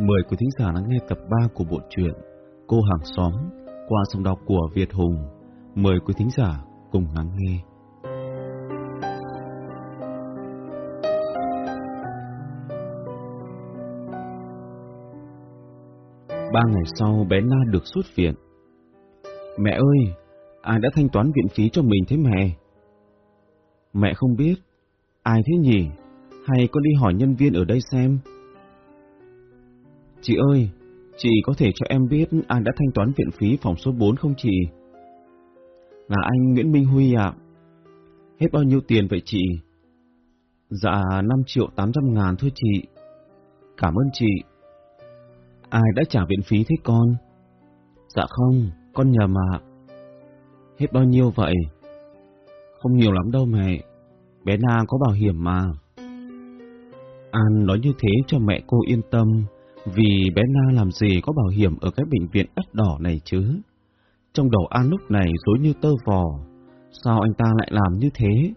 Mời quý thính giả lắng nghe tập 3 của bộ truyện Cô hàng xóm qua giọng đọc của Việt Hùng. Mời quý thính giả cùng lắng nghe. Ba ngày sau bé Na được xuất viện. Mẹ ơi, ai đã thanh toán viện phí cho mình thế mẹ? Mẹ không biết. Ai thế nhỉ? Hay con đi hỏi nhân viên ở đây xem? Chị ơi, chị có thể cho em biết ai đã thanh toán viện phí phòng số 4 không chị? Là anh Nguyễn Minh Huy ạ. Hết bao nhiêu tiền vậy chị? Dạ 5 triệu 800 ngàn thôi chị. Cảm ơn chị. Ai đã trả viện phí thế con? Dạ không, con nhầm ạ. Hết bao nhiêu vậy? Không nhiều lắm đâu mẹ. Bé Na có bảo hiểm mà. An nói như thế cho mẹ cô yên tâm, vì bé Na làm gì có bảo hiểm ở cái bệnh viện ắt đỏ này chứ. Trong đầu An lúc này dối như tơ vò. Sao anh ta lại làm như thế?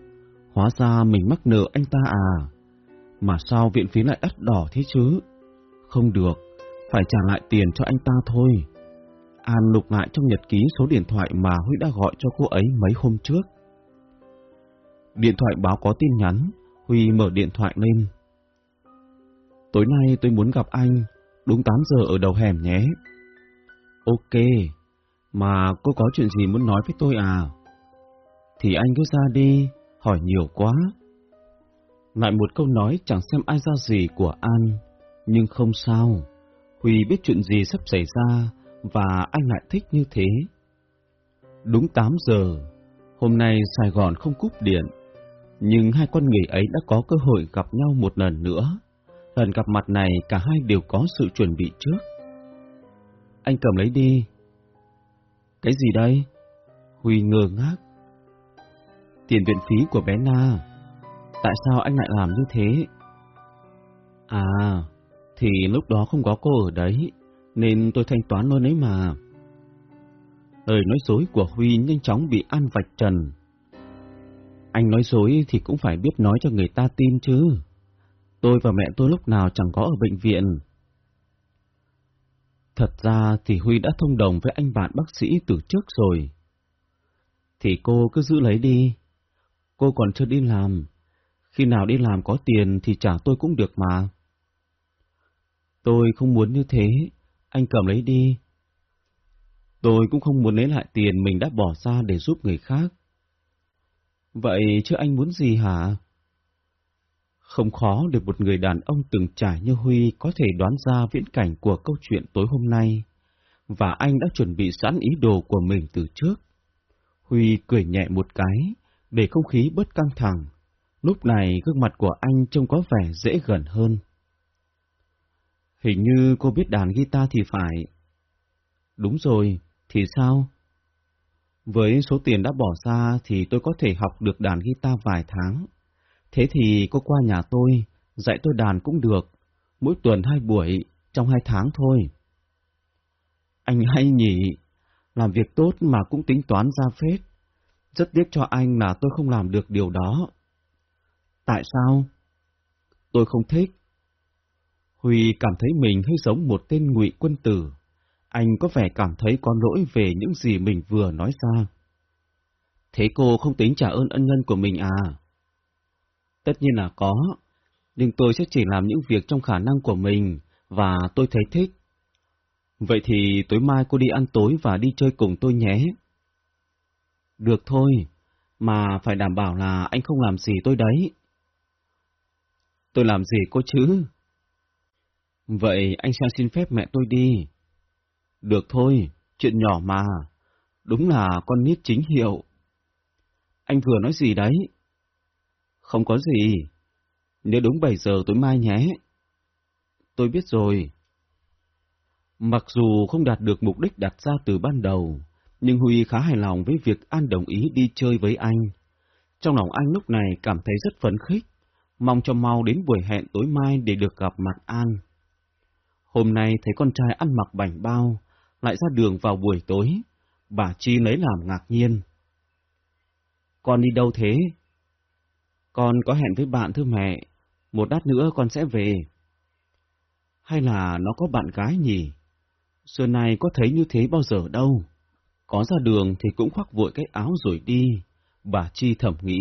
Hóa ra mình mắc nợ anh ta à? Mà sao viện phí lại ắt đỏ thế chứ? Không được, phải trả lại tiền cho anh ta thôi. An lục lại trong nhật ký số điện thoại mà Huy đã gọi cho cô ấy mấy hôm trước. Điện thoại báo có tin nhắn, Huy mở điện thoại lên. Tối nay tôi muốn gặp anh, đúng 8 giờ ở đầu hẻm nhé. Ok, mà cô có chuyện gì muốn nói với tôi à? Thì anh cứ ra đi, hỏi nhiều quá. Lại một câu nói chẳng xem ai ra gì của An, nhưng không sao. Huy biết chuyện gì sắp xảy ra và anh lại thích như thế. Đúng 8 giờ, hôm nay Sài Gòn không cúp điện, nhưng hai con người ấy đã có cơ hội gặp nhau một lần nữa. Lần gặp mặt này cả hai đều có sự chuẩn bị trước. Anh cầm lấy đi. Cái gì đây? Huy ngơ ngác. Tiền viện phí của bé Na. Tại sao anh lại làm như thế? À, thì lúc đó không có cô ở đấy, nên tôi thanh toán luôn ấy mà. Lời nói dối của Huy nhanh chóng bị An vạch trần. Anh nói dối thì cũng phải biết nói cho người ta tin chứ. Tôi và mẹ tôi lúc nào chẳng có ở bệnh viện. Thật ra thì Huy đã thông đồng với anh bạn bác sĩ từ trước rồi. Thì cô cứ giữ lấy đi. Cô còn chưa đi làm. Khi nào đi làm có tiền thì trả tôi cũng được mà. Tôi không muốn như thế. Anh cầm lấy đi. Tôi cũng không muốn lấy lại tiền mình đã bỏ ra để giúp người khác. Vậy chứ anh muốn gì hả? Không khó để một người đàn ông từng trải như Huy có thể đoán ra viễn cảnh của câu chuyện tối hôm nay, và anh đã chuẩn bị sẵn ý đồ của mình từ trước. Huy cười nhẹ một cái, để không khí bớt căng thẳng. Lúc này gương mặt của anh trông có vẻ dễ gần hơn. Hình như cô biết đàn guitar thì phải. Đúng rồi, thì sao? Với số tiền đã bỏ ra thì tôi có thể học được đàn guitar vài tháng. Thế thì cô qua nhà tôi, dạy tôi đàn cũng được, mỗi tuần hai buổi, trong hai tháng thôi. Anh hay nhỉ, làm việc tốt mà cũng tính toán ra phết. Rất tiếc cho anh là tôi không làm được điều đó. Tại sao? Tôi không thích. Huy cảm thấy mình hơi giống một tên ngụy quân tử. Anh có vẻ cảm thấy có lỗi về những gì mình vừa nói ra. Thế cô không tính trả ơn ân nhân của mình à? Tất nhiên là có, nhưng tôi sẽ chỉ làm những việc trong khả năng của mình, và tôi thấy thích. Vậy thì tối mai cô đi ăn tối và đi chơi cùng tôi nhé. Được thôi, mà phải đảm bảo là anh không làm gì tôi đấy. Tôi làm gì cô chứ? Vậy anh sang xin phép mẹ tôi đi. Được thôi, chuyện nhỏ mà. Đúng là con nít chính hiệu. Anh vừa nói gì đấy? Không có gì. Nếu đúng 7 giờ tối mai nhé. Tôi biết rồi. Mặc dù không đạt được mục đích đặt ra từ ban đầu, nhưng Huy khá hài lòng với việc An đồng ý đi chơi với anh. Trong lòng anh lúc này cảm thấy rất phấn khích, mong cho mau đến buổi hẹn tối mai để được gặp mặt An. Hôm nay thấy con trai ăn mặc bảnh bao, lại ra đường vào buổi tối, bà Chi lấy làm ngạc nhiên. Con đi đâu thế? Con có hẹn với bạn thưa mẹ, một lát nữa con sẽ về. Hay là nó có bạn gái nhỉ? Xưa nay có thấy như thế bao giờ đâu. Có ra đường thì cũng khoác vội cái áo rồi đi. Bà Chi thầm nghĩ,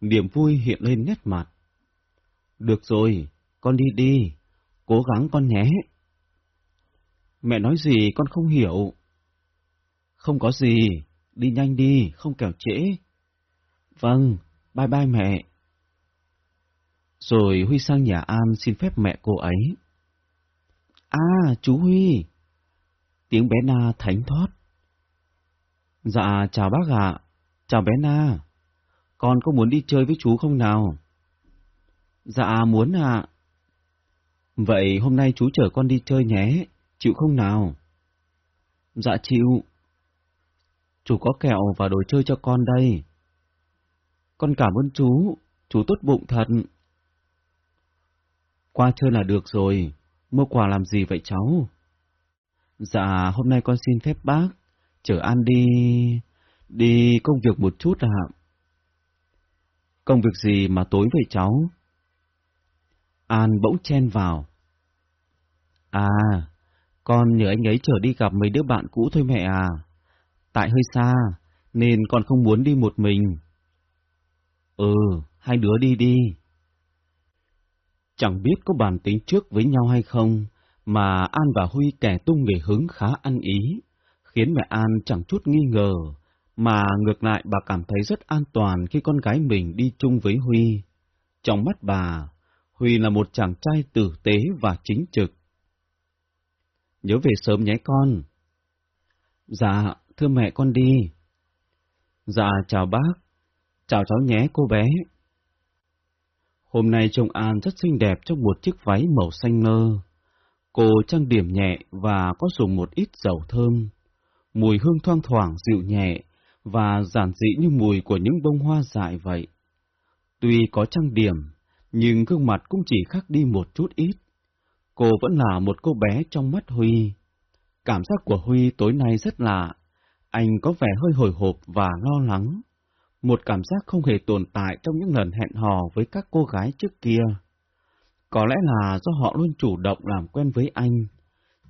niềm vui hiện lên nét mặt. Được rồi, con đi đi, cố gắng con nhé. Mẹ nói gì con không hiểu. Không có gì, đi nhanh đi, không kẻo trễ. Vâng, bye bye mẹ. Rồi Huy sang nhà An xin phép mẹ cô ấy. À, chú Huy! Tiếng bé Na thánh thoát. Dạ, chào bác ạ. Chào bé Na. Con có muốn đi chơi với chú không nào? Dạ, muốn ạ. Vậy hôm nay chú chở con đi chơi nhé, chịu không nào? Dạ chịu. Chú có kẹo và đồ chơi cho con đây. Con cảm ơn chú, chú tốt bụng thật. Qua chơi là được rồi, mua quà làm gì vậy cháu? Dạ, hôm nay con xin phép bác, chở An đi... đi công việc một chút ạ. Công việc gì mà tối vậy cháu? An bỗng chen vào. À, con nhờ anh ấy chở đi gặp mấy đứa bạn cũ thôi mẹ à. Tại hơi xa, nên con không muốn đi một mình. Ừ, hai đứa đi đi. Chẳng biết có bàn tính trước với nhau hay không, mà An và Huy kẻ tung nghề hứng khá ăn ý, khiến mẹ An chẳng chút nghi ngờ, mà ngược lại bà cảm thấy rất an toàn khi con gái mình đi chung với Huy. Trong mắt bà, Huy là một chàng trai tử tế và chính trực. Nhớ về sớm nhé con. Dạ, thưa mẹ con đi. Dạ, chào bác. Chào cháu nhé cô bé. Hôm nay trông An rất xinh đẹp trong một chiếc váy màu xanh ngơ. Cô trang điểm nhẹ và có dùng một ít dầu thơm. Mùi hương thoang thoảng dịu nhẹ và giản dị như mùi của những bông hoa dại vậy. Tuy có trang điểm, nhưng gương mặt cũng chỉ khác đi một chút ít. Cô vẫn là một cô bé trong mắt Huy. Cảm giác của Huy tối nay rất lạ. Anh có vẻ hơi hồi hộp và lo lắng một cảm giác không hề tồn tại trong những lần hẹn hò với các cô gái trước kia. Có lẽ là do họ luôn chủ động làm quen với anh.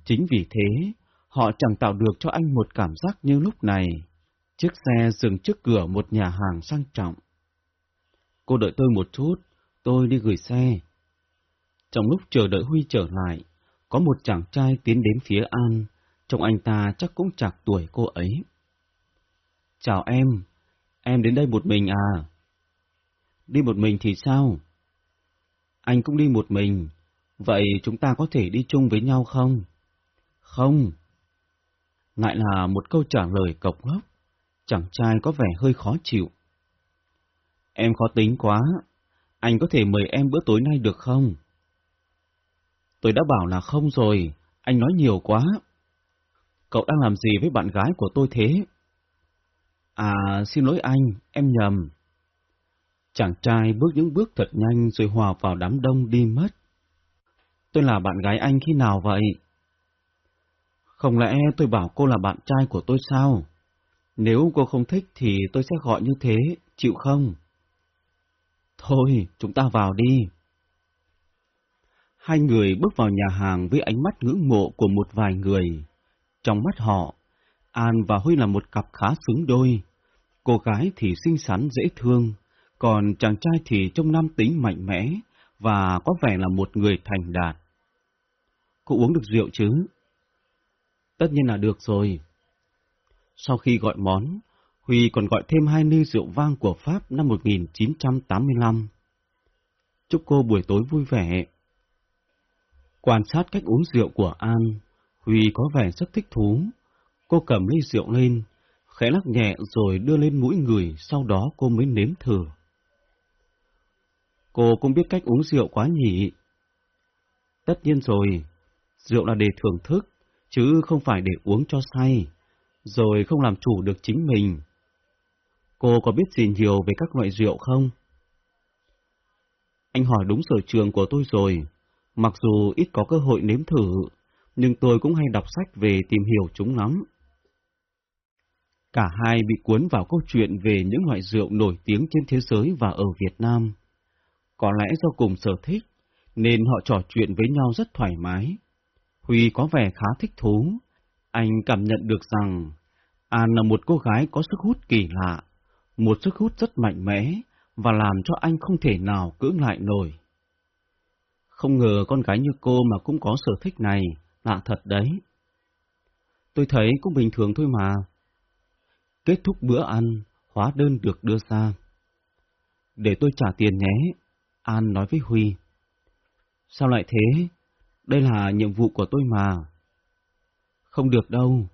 Chính vì thế, họ chẳng tạo được cho anh một cảm giác như lúc này. Chiếc xe dừng trước cửa một nhà hàng sang trọng. Cô đợi tôi một chút, tôi đi gửi xe. Trong lúc chờ đợi Huy trở lại, có một chàng trai tiến đến phía An, trông anh ta chắc cũng chạc tuổi cô ấy. Chào em, Em đến đây một mình à? Đi một mình thì sao? Anh cũng đi một mình, vậy chúng ta có thể đi chung với nhau không? Không. Lại là một câu trả lời cộc lốc, chàng trai có vẻ hơi khó chịu. Em khó tính quá, anh có thể mời em bữa tối nay được không? Tôi đã bảo là không rồi, anh nói nhiều quá. Cậu đang làm gì với bạn gái của tôi thế? À, xin lỗi anh, em nhầm. Chàng trai bước những bước thật nhanh rồi hòa vào đám đông đi mất. Tôi là bạn gái anh khi nào vậy? Không lẽ tôi bảo cô là bạn trai của tôi sao? Nếu cô không thích thì tôi sẽ gọi như thế, chịu không? Thôi, chúng ta vào đi. Hai người bước vào nhà hàng với ánh mắt ngưỡng mộ của một vài người. Trong mắt họ, An và Huy là một cặp khá xứng đôi. Cô gái thì xinh xắn dễ thương, còn chàng trai thì trông nam tính mạnh mẽ và có vẻ là một người thành đạt. Cô uống được rượu chứ? Tất nhiên là được rồi. Sau khi gọi món, Huy còn gọi thêm hai ly rượu vang của Pháp năm 1985. Chúc cô buổi tối vui vẻ. Quan sát cách uống rượu của An, Huy có vẻ rất thích thú. Cô cầm ly rượu lên, khẽ lắc nhẹ rồi đưa lên mũi người, sau đó cô mới nếm thử. Cô cũng biết cách uống rượu quá nhỉ? Tất nhiên rồi, rượu là để thưởng thức, chứ không phải để uống cho say, rồi không làm chủ được chính mình. Cô có biết gì nhiều về các loại rượu không? Anh hỏi đúng sở trường của tôi rồi, mặc dù ít có cơ hội nếm thử, nhưng tôi cũng hay đọc sách về tìm hiểu chúng lắm. Cả hai bị cuốn vào câu chuyện về những loại rượu nổi tiếng trên thế giới và ở Việt Nam. Có lẽ do cùng sở thích, nên họ trò chuyện với nhau rất thoải mái. Huy có vẻ khá thích thú. Anh cảm nhận được rằng An là một cô gái có sức hút kỳ lạ, một sức hút rất mạnh mẽ và làm cho anh không thể nào cưỡng lại nổi. Không ngờ con gái như cô mà cũng có sở thích này, lạ thật đấy. Tôi thấy cũng bình thường thôi mà. Kết thúc bữa ăn, hóa đơn được đưa ra. Để tôi trả tiền nhé, An nói với Huy. Sao lại thế? Đây là nhiệm vụ của tôi mà. Không được đâu,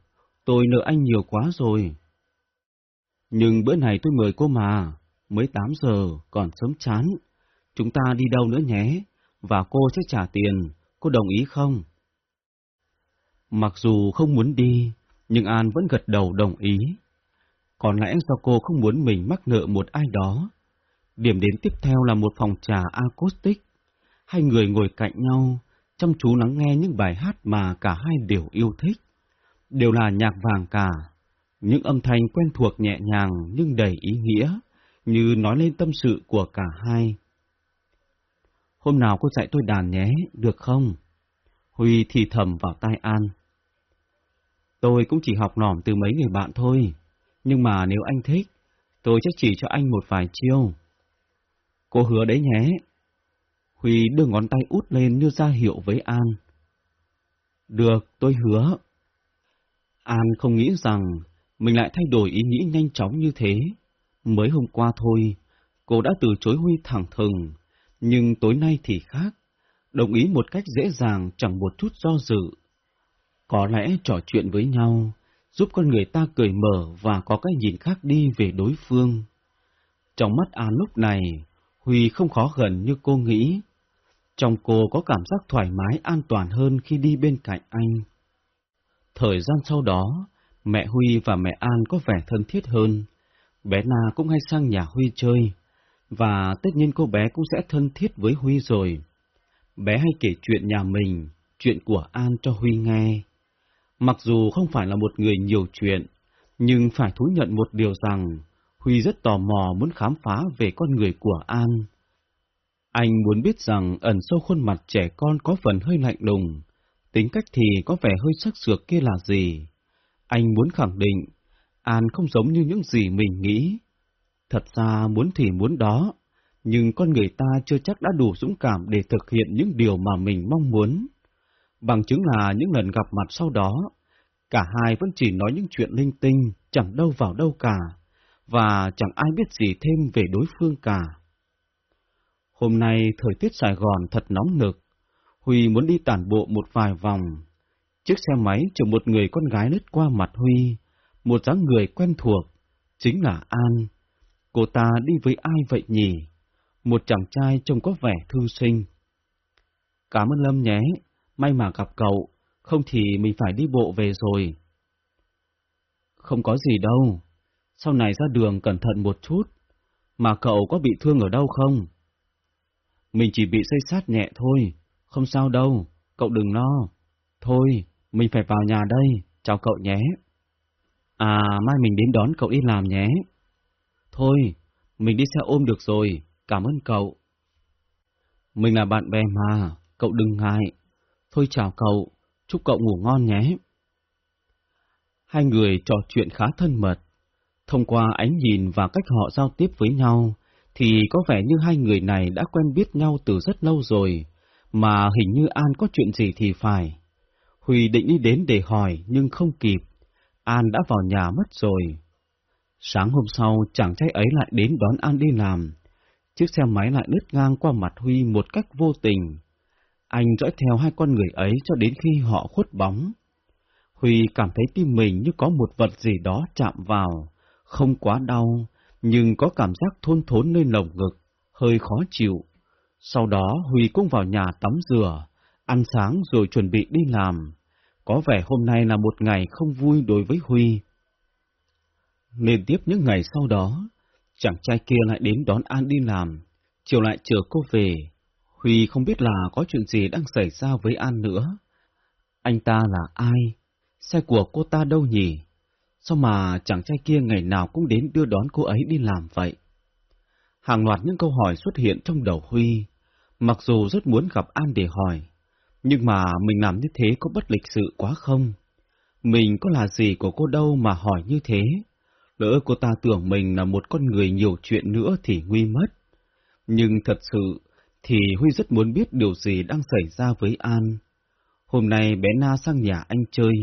tôi nợ anh nhiều quá rồi. Nhưng bữa này tôi mời cô mà, mới 8 giờ, còn sớm chán. Chúng ta đi đâu nữa nhé, và cô sẽ trả tiền, cô đồng ý không? Mặc dù không muốn đi, nhưng An vẫn gật đầu đồng ý. Có lẽ do cô không muốn mình mắc nợ một ai đó. Điểm đến tiếp theo là một phòng trà acoustic. Hai người ngồi cạnh nhau, chăm chú lắng nghe những bài hát mà cả hai đều yêu thích. Đều là nhạc vàng cả, những âm thanh quen thuộc nhẹ nhàng nhưng đầy ý nghĩa, như nói lên tâm sự của cả hai. Hôm nào cô dạy tôi đàn nhé, được không? Huy thì thầm vào tai An. Tôi cũng chỉ học nỏm từ mấy người bạn thôi, nhưng mà nếu anh thích, tôi sẽ chỉ cho anh một vài chiêu. Cô hứa đấy nhé. Huy đưa ngón tay út lên như ra hiệu với An. Được, tôi hứa. An không nghĩ rằng mình lại thay đổi ý nghĩ nhanh chóng như thế. Mới hôm qua thôi, cô đã từ chối Huy thẳng thừng, nhưng tối nay thì khác, đồng ý một cách dễ dàng chẳng một chút do dự. Có lẽ trò chuyện với nhau giúp con người ta cười mở và có cái nhìn khác đi về đối phương. Trong mắt An lúc này, Huy không khó gần như cô nghĩ. Trong cô có cảm giác thoải mái an toàn hơn khi đi bên cạnh anh. Thời gian sau đó, mẹ Huy và mẹ An có vẻ thân thiết hơn. Bé Na cũng hay sang nhà Huy chơi, và tất nhiên cô bé cũng sẽ thân thiết với Huy rồi. Bé hay kể chuyện nhà mình, chuyện của An cho Huy nghe. Mặc dù không phải là một người nhiều chuyện, nhưng phải thú nhận một điều rằng Huy rất tò mò muốn khám phá về con người của An. Anh muốn biết rằng ẩn sâu khuôn mặt trẻ con có phần hơi lạnh lùng, tính cách thì có vẻ hơi sắc sược kia là gì. Anh muốn khẳng định, An không giống như những gì mình nghĩ. Thật ra muốn thì muốn đó, nhưng con người ta chưa chắc đã đủ dũng cảm để thực hiện những điều mà mình mong muốn. Bằng chứng là những lần gặp mặt sau đó, cả hai vẫn chỉ nói những chuyện linh tinh, chẳng đâu vào đâu cả, và chẳng ai biết gì thêm về đối phương cả. Hôm nay thời tiết Sài Gòn thật nóng nực, Huy muốn đi tản bộ một vài vòng. Chiếc xe máy chở một người con gái lướt qua mặt Huy, một dáng người quen thuộc, chính là An. Cô ta đi với ai vậy nhỉ? Một chàng trai trông có vẻ thư sinh. Cảm ơn Lâm nhé, may mà gặp cậu, không thì mình phải đi bộ về rồi. Không có gì đâu, sau này ra đường cẩn thận một chút, mà cậu có bị thương ở đâu không? Mình chỉ bị xây sát nhẹ thôi, không sao đâu, cậu đừng lo. Thôi, mình phải vào nhà đây, chào cậu nhé. À, mai mình đến đón cậu đi làm nhé. Thôi, mình đi xe ôm được rồi, cảm ơn cậu. Mình là bạn bè mà, cậu đừng ngại. Thôi chào cậu, chúc cậu ngủ ngon nhé. Hai người trò chuyện khá thân mật. Thông qua ánh nhìn và cách họ giao tiếp với nhau, thì có vẻ như hai người này đã quen biết nhau từ rất lâu rồi, mà hình như An có chuyện gì thì phải. Huy định đi đến để hỏi nhưng không kịp, An đã vào nhà mất rồi. Sáng hôm sau, chàng trai ấy lại đến đón An đi làm. Chiếc xe máy lại lướt ngang qua mặt Huy một cách vô tình. Anh dõi theo hai con người ấy cho đến khi họ khuất bóng. Huy cảm thấy tim mình như có một vật gì đó chạm vào, không quá đau, nhưng có cảm giác thôn thốn nơi lồng ngực, hơi khó chịu. Sau đó Huy cũng vào nhà tắm rửa, ăn sáng rồi chuẩn bị đi làm. Có vẻ hôm nay là một ngày không vui đối với Huy. Liên tiếp những ngày sau đó, chàng trai kia lại đến đón An đi làm, chiều lại chờ cô về. Huy không biết là có chuyện gì đang xảy ra với An nữa. Anh ta là ai? Xe của cô ta đâu nhỉ? Sao mà chàng trai kia ngày nào cũng đến đưa đón cô ấy đi làm vậy? Hàng loạt những câu hỏi xuất hiện trong đầu Huy. Mặc dù rất muốn gặp An để hỏi, Nhưng mà mình làm như thế có bất lịch sự quá không? Mình có là gì của cô đâu mà hỏi như thế? Lỡ cô ta tưởng mình là một con người nhiều chuyện nữa thì nguy mất. Nhưng thật sự thì Huy rất muốn biết điều gì đang xảy ra với An. Hôm nay bé Na sang nhà anh chơi.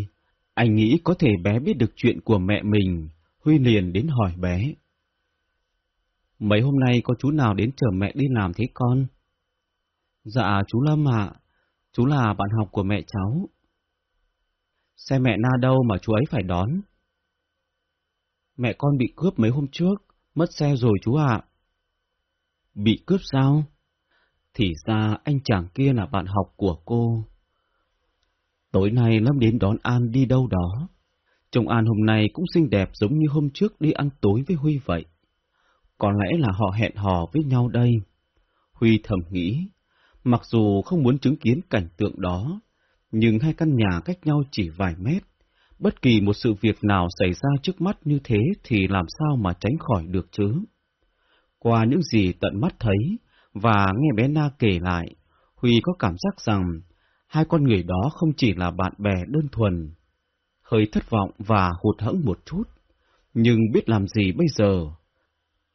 Anh nghĩ có thể bé biết được chuyện của mẹ mình. Huy liền đến hỏi bé. Mấy hôm nay có chú nào đến chờ mẹ đi làm thế con? Dạ, chú Lâm ạ. Chú là bạn học của mẹ cháu. Xe mẹ Na đâu mà chú ấy phải đón? Mẹ con bị cướp mấy hôm trước, mất xe rồi chú ạ. Bị cướp sao? Thì ra anh chàng kia là bạn học của cô. Tối nay Lâm đến đón An đi đâu đó. Chồng An hôm nay cũng xinh đẹp giống như hôm trước đi ăn tối với Huy vậy. Có lẽ là họ hẹn hò với nhau đây. Huy thầm nghĩ, mặc dù không muốn chứng kiến cảnh tượng đó, nhưng hai căn nhà cách nhau chỉ vài mét. Bất kỳ một sự việc nào xảy ra trước mắt như thế thì làm sao mà tránh khỏi được chứ? Qua những gì tận mắt thấy và nghe bé Na kể lại, Huy có cảm giác rằng hai con người đó không chỉ là bạn bè đơn thuần. Hơi thất vọng và hụt hẫng một chút, nhưng biết làm gì bây giờ?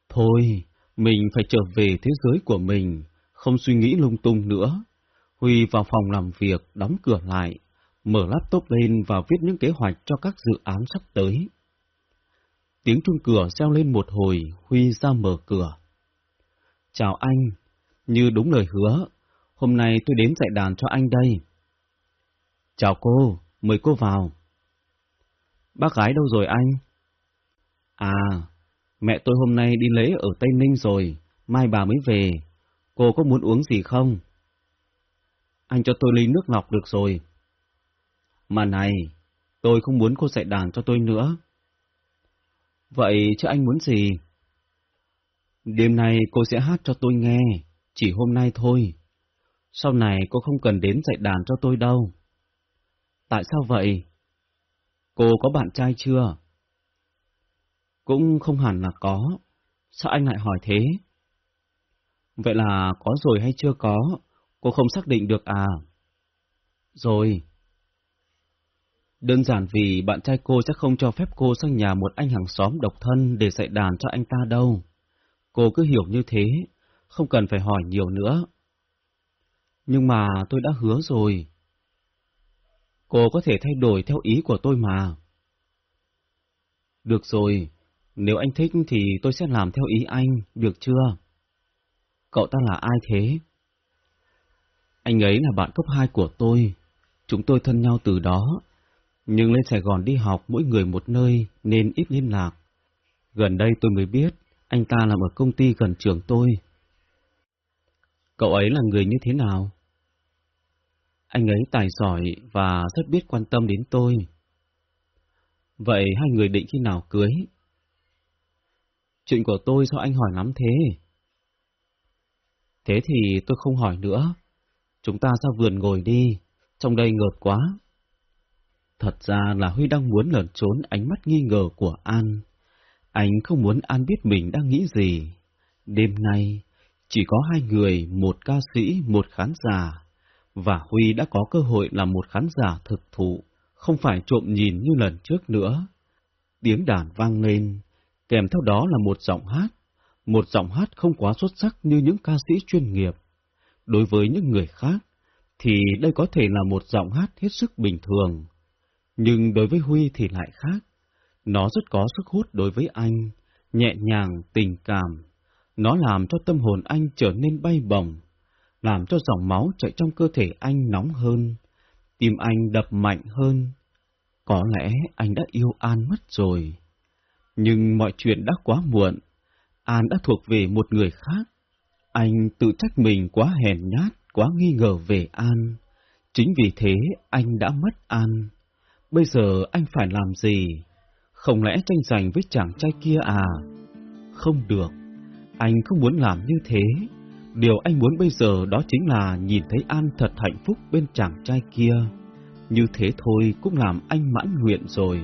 Thôi, mình phải trở về thế giới của mình, không suy nghĩ lung tung nữa. Huy vào phòng làm việc, đóng cửa lại, mở laptop lên và viết những kế hoạch cho các dự án sắp tới. Tiếng chuông cửa reo lên một hồi, Huy ra mở cửa. Chào anh, như đúng lời hứa, hôm nay tôi đến dạy đàn cho anh đây. Chào cô, mời cô vào. Bác gái đâu rồi anh? À, mẹ tôi hôm nay đi lễ ở Tây Ninh rồi, mai bà mới về. Cô có muốn uống gì không? Anh cho tôi ly nước lọc được rồi. Mà này, tôi không muốn cô dạy đàn cho tôi nữa. Vậy chứ anh muốn gì? Đêm nay cô sẽ hát cho tôi nghe, chỉ hôm nay thôi. Sau này cô không cần đến dạy đàn cho tôi đâu. Tại sao vậy? Cô có bạn trai chưa? Cũng không hẳn là có. Sao anh lại hỏi thế? Vậy là có rồi hay chưa có? Cô không xác định được à? Rồi. Đơn giản vì bạn trai cô chắc không cho phép cô sang nhà một anh hàng xóm độc thân để dạy đàn cho anh ta đâu. Cô cứ hiểu như thế, không cần phải hỏi nhiều nữa. Nhưng mà tôi đã hứa rồi. Cô có thể thay đổi theo ý của tôi mà. Được rồi, nếu anh thích thì tôi sẽ làm theo ý anh, được chưa? Cậu ta là ai thế? Anh ấy là bạn cấp 2 của tôi. Chúng tôi thân nhau từ đó. Nhưng lên Sài Gòn đi học mỗi người một nơi nên ít liên lạc. Gần đây tôi mới biết anh ta làm ở công ty gần trường tôi. Cậu ấy là người như thế nào? Anh ấy tài giỏi và rất biết quan tâm đến tôi. Vậy hai người định khi nào cưới? Chuyện của tôi sao anh hỏi lắm thế? Thế thì tôi không hỏi nữa. Chúng ta ra vườn ngồi đi, trong đây ngợt quá. Thật ra là Huy đang muốn lẩn trốn ánh mắt nghi ngờ của An. Anh không muốn An biết mình đang nghĩ gì. Đêm nay, chỉ có hai người, một ca sĩ, một khán giả. Và Huy đã có cơ hội làm một khán giả thực thụ, không phải trộm nhìn như lần trước nữa. Tiếng đàn vang lên, kèm theo đó là một giọng hát. Một giọng hát không quá xuất sắc như những ca sĩ chuyên nghiệp. Đối với những người khác, thì đây có thể là một giọng hát hết sức bình thường. Nhưng đối với Huy thì lại khác. Nó rất có sức hút đối với anh, nhẹ nhàng, tình cảm. Nó làm cho tâm hồn anh trở nên bay bổng, làm cho dòng máu chạy trong cơ thể anh nóng hơn, tim anh đập mạnh hơn. Có lẽ anh đã yêu An mất rồi. Nhưng mọi chuyện đã quá muộn. An đã thuộc về một người khác. Anh tự trách mình quá hèn nhát, quá nghi ngờ về An. Chính vì thế anh đã mất An. Bây giờ anh phải làm gì? Không lẽ tranh giành với chàng trai kia à? Không được, anh không muốn làm như thế. Điều anh muốn bây giờ đó chính là nhìn thấy An thật hạnh phúc bên chàng trai kia. Như thế thôi cũng làm anh mãn nguyện rồi.